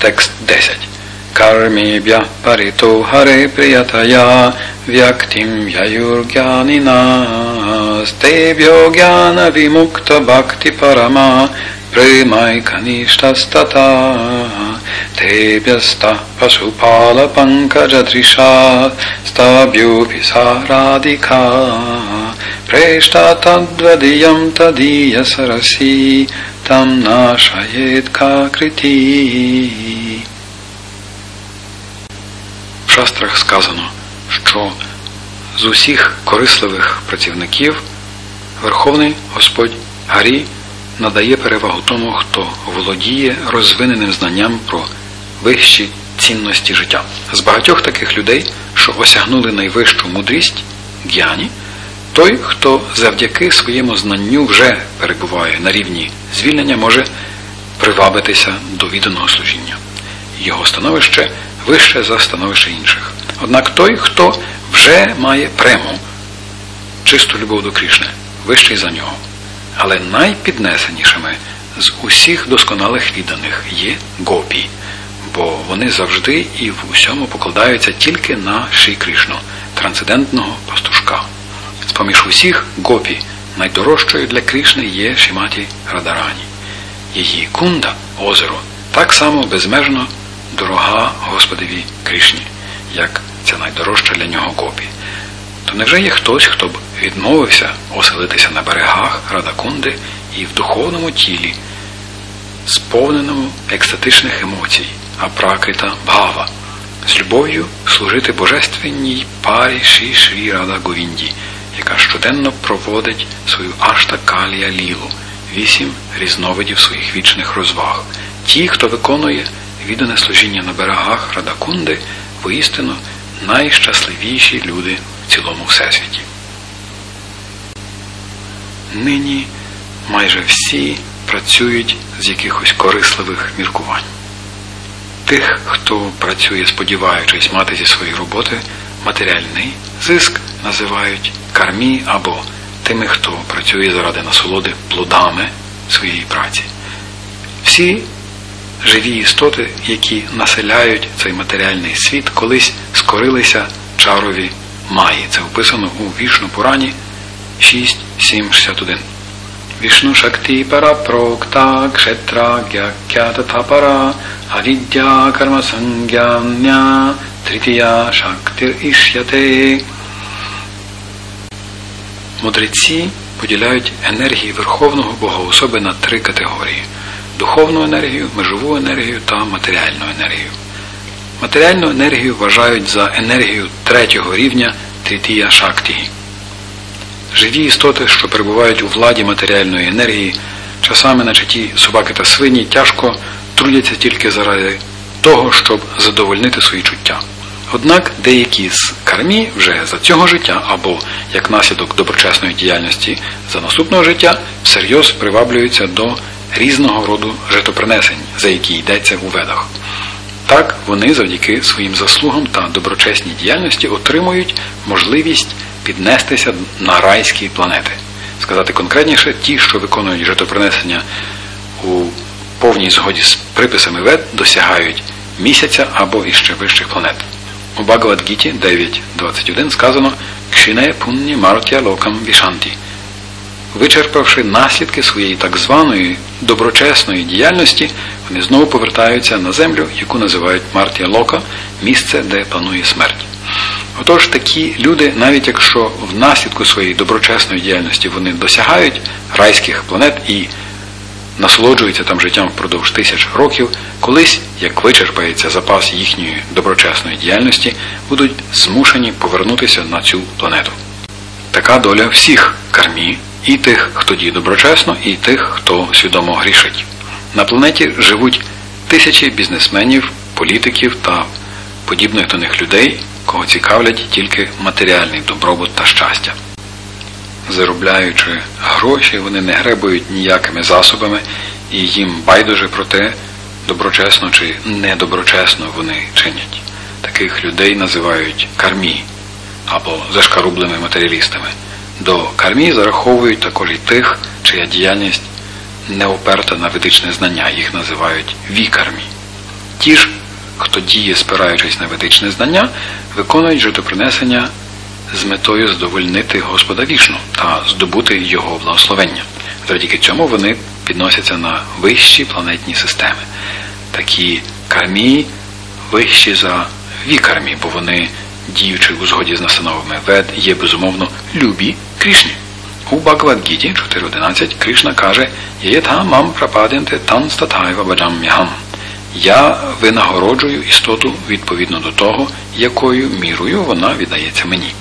tekst 10. Karmibya parito hare priyataya vyaktim yajurgyaninas tebhyo gyana vimukta bhakti parama प्रेमैकनिष्ठस्तथा तेभ्यस्तः पशुपालपङ्कजदृशा स्तभ्योऽपि सा राधिका प्रेष्टा तद्वदीयम् तदीयसरसि там наша єдкакриті. В шастрах сказано, що з усіх корисливих працівників Верховний Господь Гарі надає перевагу тому, хто володіє розвиненим знанням про вищі цінності життя. З багатьох таких людей, що осягнули найвищу мудрість г'яні, той, хто завдяки своєму знанню вже перебуває на рівні звільнення, може привабитися до відданого служіння. Його становище вище за становище інших. Однак той, хто вже має прему, чисту любов до Крішни, вищий за нього. Але найпіднесенішими з усіх досконалих відданих є гопі, бо вони завжди і в усьому покладаються тільки на Ші Кришну, трансцендентного пастушка. Поміж усіх гопі найдорожчою для Кришни є Шіматі Радарані. Її кунда, озеро, так само безмежно дорога Господеві Кришні, як ця найдорожча для нього гопі. То невже є хтось, хто б відмовився оселитися на берегах Радакунди і в духовному тілі, сповненому екстатичних емоцій, апракрита Бхава, з любов'ю служити божественній парі Ші Шрі Рада Говінді, яка щоденно проводить свою ашта калія лілу, вісім різновидів своїх вічних розваг. Ті, хто виконує віддане служіння на берегах Радакунди, воістину найщасливіші люди в цілому всесвіті. Нині майже всі працюють з якихось корисливих міркувань. Тих, хто працює, сподіваючись мати зі своєї роботи матеріальний зиск, називають кармі або тими, хто працює заради насолоди плодами своєї праці. Всі живі істоти, які населяють цей матеріальний світ, колись скорилися чарові маї. Це вписано у вішну Пурані 6.7.61. Вішну Шакти Пара Прокта Кшетра Гякята Тапара Авіддя Карма Сангяння Тритія Шактир Іш'яте. Мудреці поділяють енергії Верховного Богоособи на три категорії духовну енергію, межову енергію та матеріальну енергію. Матеріальну енергію вважають за енергію третього рівня Тритія Шактії. Живі істоти, що перебувають у владі матеріальної енергії, часами, наче ті собаки та свині, тяжко трудяться тільки заради того, щоб задовольнити свої чуття. Однак деякі з кармі вже за цього життя або як наслідок доброчесної діяльності за наступного життя всерйоз приваблюються до різного роду житопринесень, за які йдеться у ведах. Так вони завдяки своїм заслугам та доброчесній діяльності отримують можливість піднестися на райські планети. Сказати конкретніше, ті, що виконують житопринесення у повній згоді з приписами вед, досягають місяця або іще вищих планет. У Багавадгіті 9.21 сказано Кшине пунні мартя локам вішанті вичерпавши наслідки своєї так званої доброчесної діяльності, вони знову повертаються на землю, яку називають Мартія Лока, місце, де панує смерть. Отож, такі люди, навіть якщо в наслідку своєї доброчесної діяльності вони досягають райських планет і насолоджуються там життям впродовж тисяч років, колись, як вичерпається запас їхньої доброчесної діяльності, будуть змушені повернутися на цю планету. Така доля всіх кармі і тих, хто діє доброчесно, і тих, хто свідомо грішить. На планеті живуть тисячі бізнесменів, політиків та подібних до них людей, кого цікавлять тільки матеріальний добробут та щастя. Заробляючи гроші, вони не гребують ніякими засобами, і їм байдуже про те, доброчесно чи недоброчесно вони чинять. Таких людей називають кармі або зашкарублими матеріалістами. До кармі зараховують також і тих, чия діяльність не оперта на ведичне знання, їх називають вікармі. Ті ж, хто діє, спираючись на ведичне знання, виконують жертвопринесення з метою задовольнити Господа вішну та здобути його благословення. Завдяки цьому вони підносяться на вищі планетні системи. Такі кармії вищі за вікармі, бо вони, діючи у згоді з настановами вед, є безумовно любі Крішні. У Бхагавадгіті 4.11 Кришна каже «Єєта мам прападянте тан статайва баджам'яхам». Я винагороджую істоту відповідно до того, якою мірою вона віддається мені.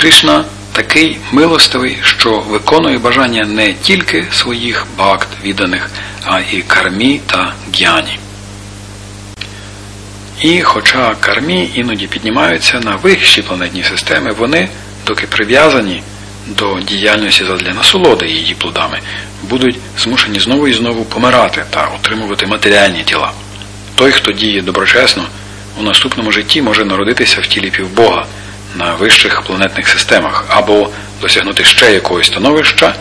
Кришна такий милостивий, що виконує бажання не тільки своїх бакт відданих, а і кармі та г'яні. І хоча кармі іноді піднімаються на вищі планетні системи, вони, доки прив'язані до діяльності задля насолоди її плодами, будуть змушені знову і знову помирати та отримувати матеріальні тіла. Той, хто діє доброчесно, у наступному житті може народитися в тілі півбога на вищих планетних системах або досягнути ще якогось становища,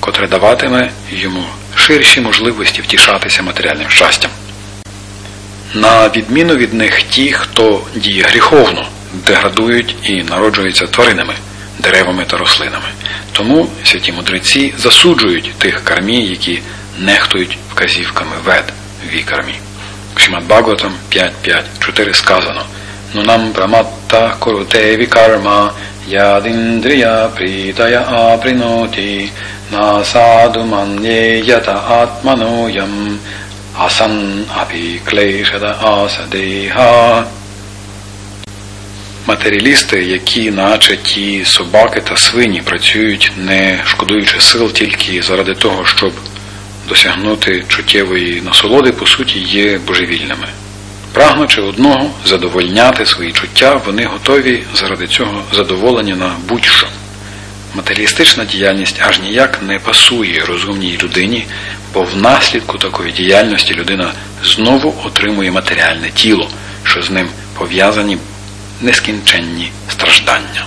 котре даватиме йому ширші можливості втішатися матеріальним щастям. На відміну від них ті, хто діє гріховно, деградують і народжуються тваринами, деревами та рослинами. Тому святі мудреці засуджують тих кармій, які нехтують вказівками вед вікармі. Шимат Бхагаватам 5.5.4 сказано Нунам праматта куруте вікарма ядіндрія прітая априноті насаду манєята атманоям асан апі клейшада асадеха. Матеріалісти, які, наче ті собаки та свині, працюють, не шкодуючи сил тільки заради того, щоб досягнути чуттєвої насолоди, по суті, є божевільними. Прагнучи одного задовольняти свої чуття, вони готові заради цього задоволення на будь-що. Матеріалістична діяльність аж ніяк не пасує розумній людині, бо внаслідку такої діяльності людина знову отримує матеріальне тіло, що з ним пов'язані нескінченні страждання.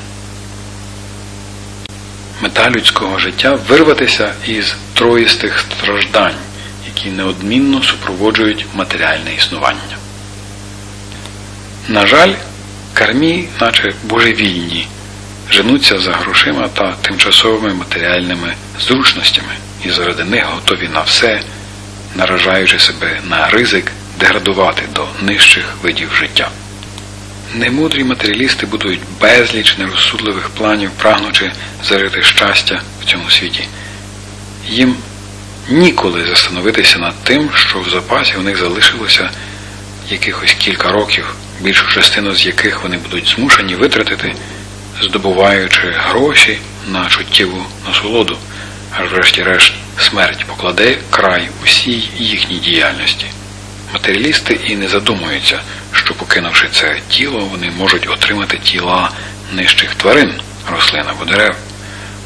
Мета людського життя вирватися із троїстих страждань, які неодмінно супроводжують матеріальне існування. На жаль, кармі, наче божевільні, женуться за грошима та тимчасовими матеріальними зручностями і заради них готові на все, наражаючи себе на ризик деградувати до нижчих видів життя. Немудрі матеріалісти будують безліч нерозсудливих планів, прагнучи зарити щастя в цьому світі. Їм ніколи застановитися над тим, що в запасі у них залишилося якихось кілька років, більшу частину з яких вони будуть змушені витратити, здобуваючи гроші на чуттєву насолоду, аж врешті-решт смерть покладе край усій їхній діяльності. Матеріалісти і не задумуються, що покинувши це тіло, вони можуть отримати тіла нижчих тварин, рослин або дерев.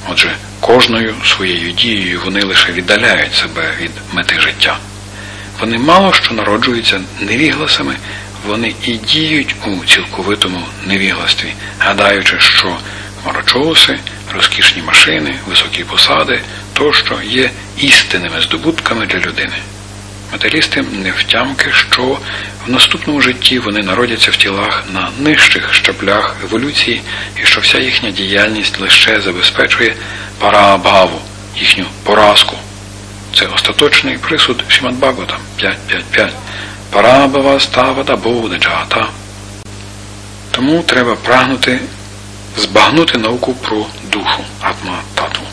Отже, кожною своєю дією вони лише віддаляють себе від мети життя. Вони мало що народжуються невігласами, вони і діють у цілковитому невігластві, гадаючи, що марочоуси, розкішні машини, високі посади тощо є істинними здобутками для людини. Матеріалісти не втямки, що в наступному житті вони народяться в тілах на нижчих щаблях еволюції і що вся їхня діяльність лише забезпечує парабаву, їхню поразку. Це остаточний присуд Шимат Бхагаватам 5.5.5. Парабава ставата буде джата. Тому треба прагнути збагнути науку про душу Атма-татву.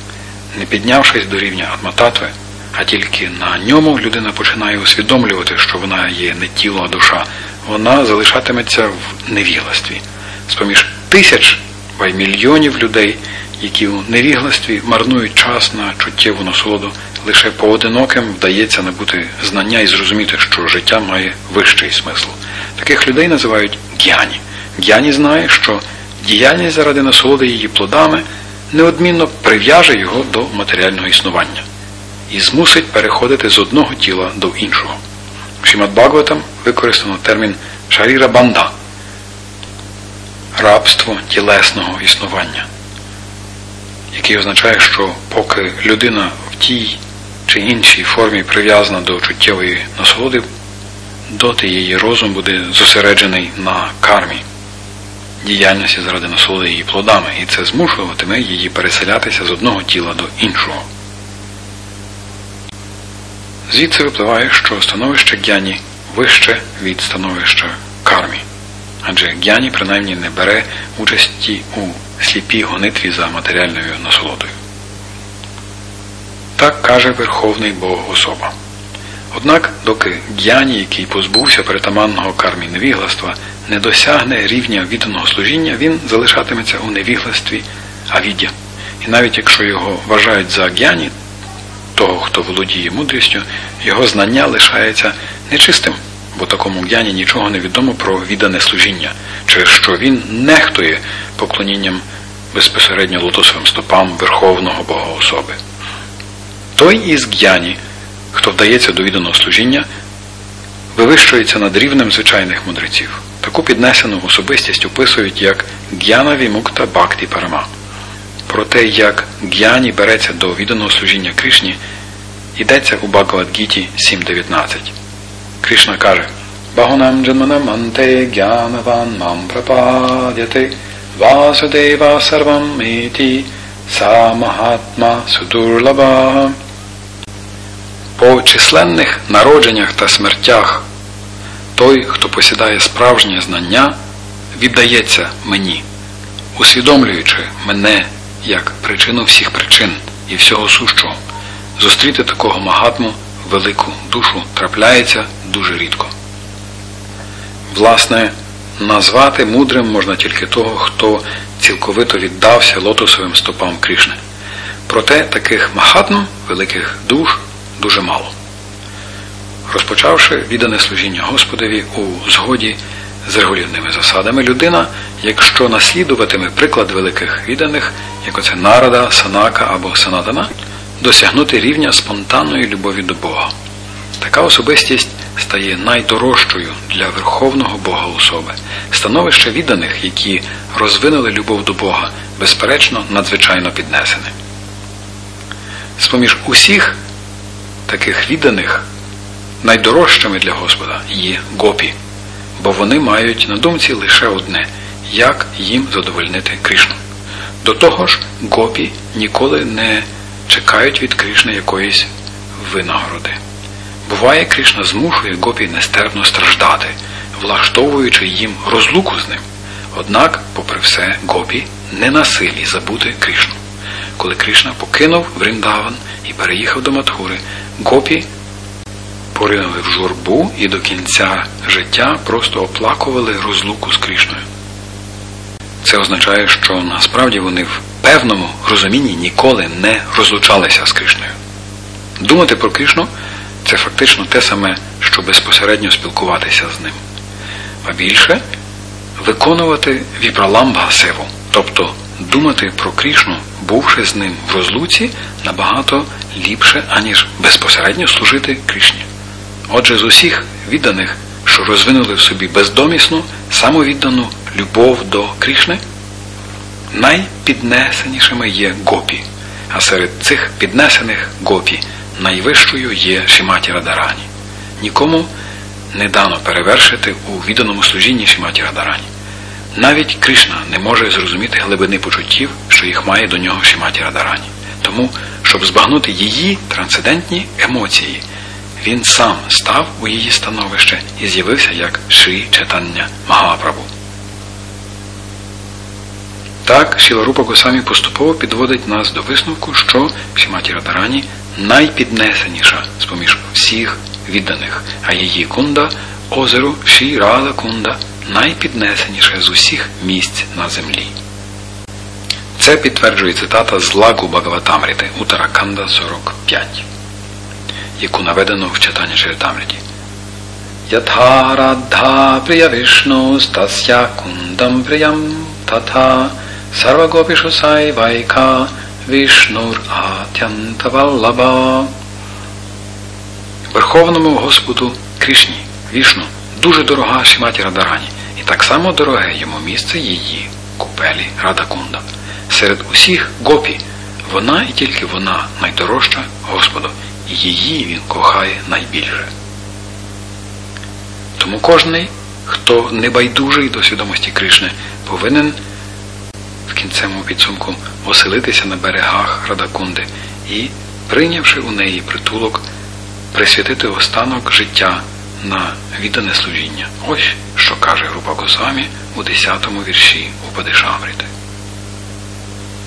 Не піднявшись до рівня Атма-татви, а тільки на ньому людина починає усвідомлювати, що вона є не тіло, а душа, вона залишатиметься в невігластві. З поміж тисяч ба й мільйонів людей, які у невігластві марнують час на чуттєву насолоду, лише поодиноким вдається набути знання і зрозуміти, що життя має вищий смисл. Таких людей називають г'яні. Г'яні знає, що діяльність заради насолоди її плодами неодмінно прив'яже його до матеріального існування і змусить переходити з одного тіла до іншого. Шімат Бхагаватам використано термін шаріра банда рабство тілесного існування, який означає, що поки людина в тій чи іншій формі прив'язана до чуттєвої насолоди, доти її розум буде зосереджений на кармі, діяльності заради насолоди її плодами, і це змушуватиме її переселятися з одного тіла до іншого. Звідси випливає, що становище гяні вище від становища кармі, адже гяні принаймні не бере участі у сліпій гонитві за матеріальною насолодою. Так каже Верховний Бог особа. Однак, доки г'яні, який позбувся притаманного кармі невігластва, не досягне рівня відданого служіння, він залишатиметься у невігластві авіддя. І навіть якщо його вважають за г'яні, того, хто володіє мудрістю, його знання лишається нечистим, бо такому г'яні нічого не відомо про віддане служіння, через що він нехтує поклонінням безпосередньо лотосовим стопам Верховного Бога особи. Той із г'яні, хто вдається до відданого служіння, вивищується над рівнем звичайних мудреців. Таку піднесену особистість описують як г'яна вімукта бакті парама. Про те, як г'яні береться до відданого служіння Кришні, йдеться у Багавадгіті 7.19. Кришна каже Багунам джанманам анте г'янаван мам прападяте Васудева сарвам іті са махатма судурлаба. По численних народженнях та смертях той, хто посідає справжнє знання, віддається мені, усвідомлюючи мене як причину всіх причин і всього сущого. Зустріти такого магатму велику душу трапляється дуже рідко. Власне, назвати мудрим можна тільки того, хто цілковито віддався лотосовим стопам Кришни. Проте таких махатм, великих душ, дуже мало. Розпочавши віддане служіння Господові у згоді з регулівними засадами, людина, якщо наслідуватиме приклад великих відданих, як оце нарада, санака або санатана, досягнути рівня спонтанної любові до Бога. Така особистість стає найдорожчою для Верховного Бога особи. Становище відданих, які розвинули любов до Бога, безперечно, надзвичайно піднесене. З-поміж усіх таких відданих найдорожчими для Господа є гопі, бо вони мають на думці лише одне як їм задовольнити Кришну. До того ж, гопі ніколи не чекають від Кришни якоїсь винагороди. Буває, Кришна змушує гопі нестерпно страждати, влаштовуючи їм розлуку з ним. Однак, попри все, гопі не на силі забути Кришну. Коли Кришна покинув Вріндаван і переїхав до Матхури, гопі поринули в журбу і до кінця життя просто оплакували розлуку з Кришною. Це означає, що насправді вони в певному розумінні ніколи не розлучалися з Кришною. Думати про Кришну це фактично те саме, що безпосередньо спілкуватися з ним. А більше виконувати віпраламбга севу, тобто думати про Кришну, бувши з ним в розлуці, набагато ліпше, аніж безпосередньо служити Кришні. Отже, з усіх відданих, що розвинули в собі бездомісну, самовіддану любов до Кришни, найпіднесенішими є гопі, а серед цих піднесених гопі найвищою є Шіматі Радарані. Нікому не дано перевершити у відданому служінні Шіматі Радарані. Навіть Кришна не може зрозуміти глибини почуттів, що їх має до нього Шіматі Радарані. Тому, щоб збагнути її трансцендентні емоції, він сам став у її становище і з'явився як Шрі Четання Магапрабу. Так, Шіларупа Госамі поступово підводить нас до висновку, що Шіматі Радарані найпіднесеніша з поміж всіх відданих, а її кунда озеро Ші Кунда найпіднесеніше з усіх місць на землі. Це підтверджує цитата з лагу Багаватамріти Утараканда 45, яку наведено в читанні Шеритамріті. Ятхарадха прия Вишну стася кундам приям татha Sarvagopishu Saivaika Вишнур Атянтаваллаба. Верховному Господу Кришні, Вішну, дуже дорога Шиматі Радарані, і так само дороге йому місце її купелі Радакунда. Серед усіх гопі вона і тільки вона найдорожча Господу, і її він кохає найбільше. Тому кожний, хто небайдужий до свідомості Кришни, повинен в кінцевому підсумку оселитися на берегах Радакунди і, прийнявши у неї притулок, присвятити останок життя на віддане служіння. Ось що каже група Госвамі у 10 вірші Упадишамрити.